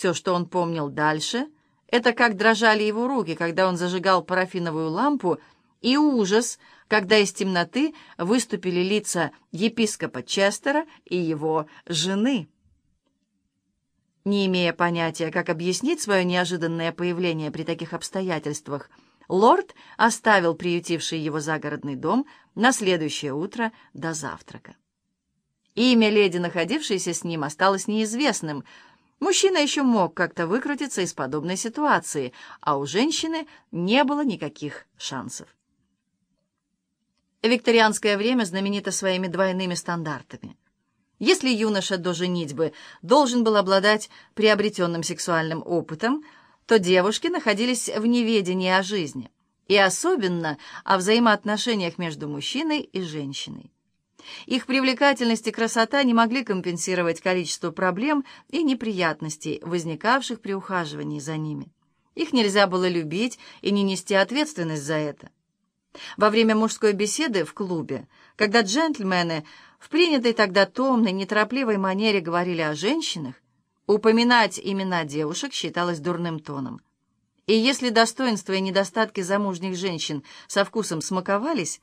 Все, что он помнил дальше, это как дрожали его руки, когда он зажигал парафиновую лампу, и ужас, когда из темноты выступили лица епископа Честера и его жены. Не имея понятия, как объяснить свое неожиданное появление при таких обстоятельствах, лорд оставил приютивший его загородный дом на следующее утро до завтрака. Имя леди, находившейся с ним, осталось неизвестным. Мужчина еще мог как-то выкрутиться из подобной ситуации, а у женщины не было никаких шансов. Викторианское время знаменито своими двойными стандартами. Если юноша до женитьбы должен был обладать приобретенным сексуальным опытом, то девушки находились в неведении о жизни, и особенно о взаимоотношениях между мужчиной и женщиной. Их привлекательность и красота не могли компенсировать количество проблем и неприятностей, возникавших при ухаживании за ними. Их нельзя было любить и не нести ответственность за это. Во время мужской беседы в клубе, когда джентльмены в принятой тогда томной, неторопливой манере говорили о женщинах, упоминать имена девушек считалось дурным тоном. И если достоинства и недостатки замужних женщин со вкусом смаковались,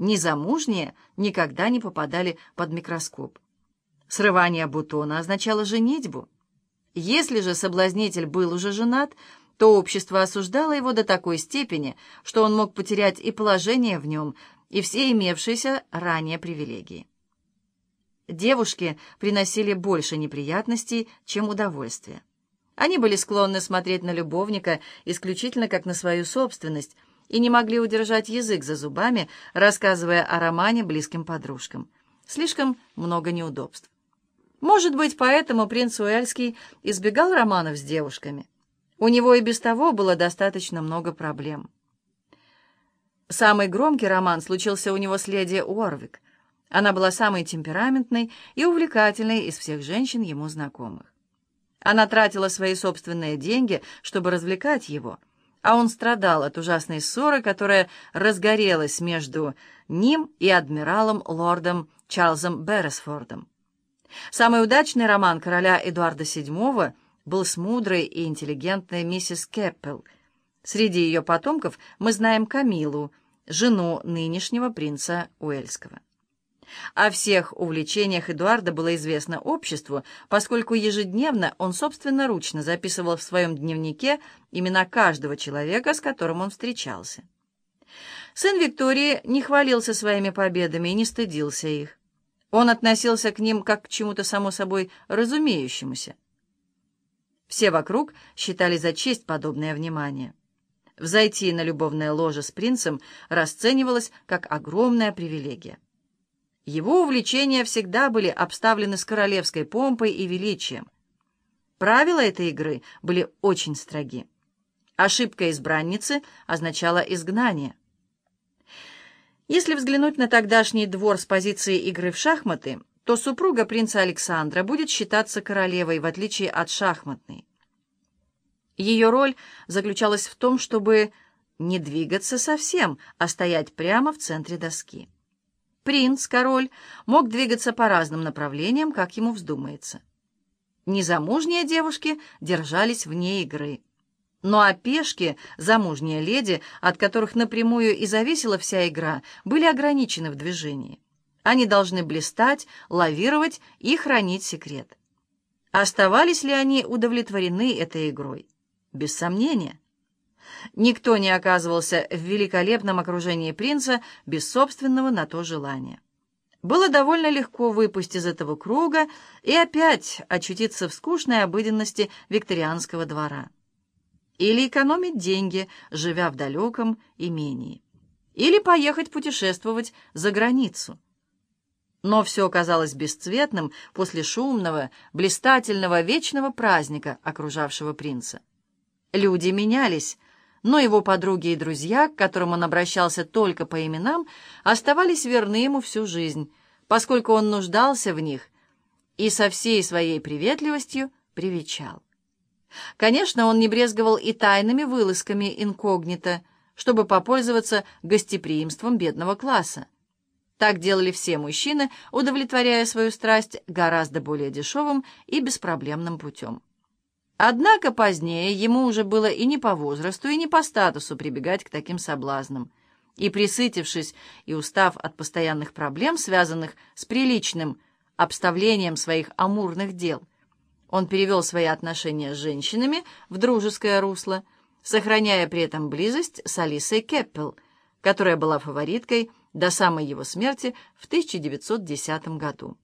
незамужние никогда не попадали под микроскоп. Срывание бутона означало женитьбу. Если же соблазнитель был уже женат, то общество осуждало его до такой степени, что он мог потерять и положение в нем, и все имевшиеся ранее привилегии. Девушки приносили больше неприятностей, чем удовольствия. Они были склонны смотреть на любовника исключительно как на свою собственность и не могли удержать язык за зубами, рассказывая о романе близким подружкам. Слишком много неудобств. Может быть, поэтому принц Уэльский избегал романов с девушками. У него и без того было достаточно много проблем. Самый громкий роман случился у него с леди Уорвик. Она была самой темпераментной и увлекательной из всех женщин ему знакомых. Она тратила свои собственные деньги, чтобы развлекать его, а он страдал от ужасной ссоры, которая разгорелась между ним и адмиралом лордом Чарльзом Берресфордом. Самый удачный роман короля Эдуарда VII был с мудрой и интеллигентной миссис Кэппел. Среди ее потомков мы знаем Камилу, жену нынешнего принца Уэльского. О всех увлечениях Эдуарда было известно обществу, поскольку ежедневно он собственноручно записывал в своем дневнике имена каждого человека, с которым он встречался. Сын Виктории не хвалился своими победами и не стыдился их. Он относился к ним как к чему-то само собой разумеющемуся. Все вокруг считали за честь подобное внимание. Взойти на любовное ложе с принцем расценивалось как огромная привилегия. Его увлечения всегда были обставлены с королевской помпой и величием. Правила этой игры были очень строги. Ошибка избранницы означала изгнание. Если взглянуть на тогдашний двор с позиции игры в шахматы, то супруга принца Александра будет считаться королевой, в отличие от шахматной. Ее роль заключалась в том, чтобы не двигаться совсем, а стоять прямо в центре доски. Принц, король, мог двигаться по разным направлениям, как ему вздумается. Незамужние девушки держались вне игры. Ну а пешки, замужние леди, от которых напрямую и зависела вся игра, были ограничены в движении. Они должны блистать, лавировать и хранить секрет. Оставались ли они удовлетворены этой игрой? Без сомнения. Никто не оказывался в великолепном окружении принца без собственного на то желания. Было довольно легко выпустить из этого круга и опять очутиться в скучной обыденности викторианского двора. Или экономить деньги, живя в далеком имении. Или поехать путешествовать за границу. Но все казалось бесцветным после шумного, блистательного, вечного праздника, окружавшего принца. Люди менялись, но его подруги и друзья, к которым он обращался только по именам, оставались верны ему всю жизнь, поскольку он нуждался в них и со всей своей приветливостью привечал. Конечно, он не брезговал и тайными вылазками инкогнито, чтобы попользоваться гостеприимством бедного класса. Так делали все мужчины, удовлетворяя свою страсть гораздо более дешевым и беспроблемным путем. Однако позднее ему уже было и не по возрасту, и не по статусу прибегать к таким соблазнам. И присытившись и устав от постоянных проблем, связанных с приличным обставлением своих амурных дел, он перевел свои отношения с женщинами в дружеское русло, сохраняя при этом близость с Алисой Кеппел, которая была фавориткой до самой его смерти в 1910 году.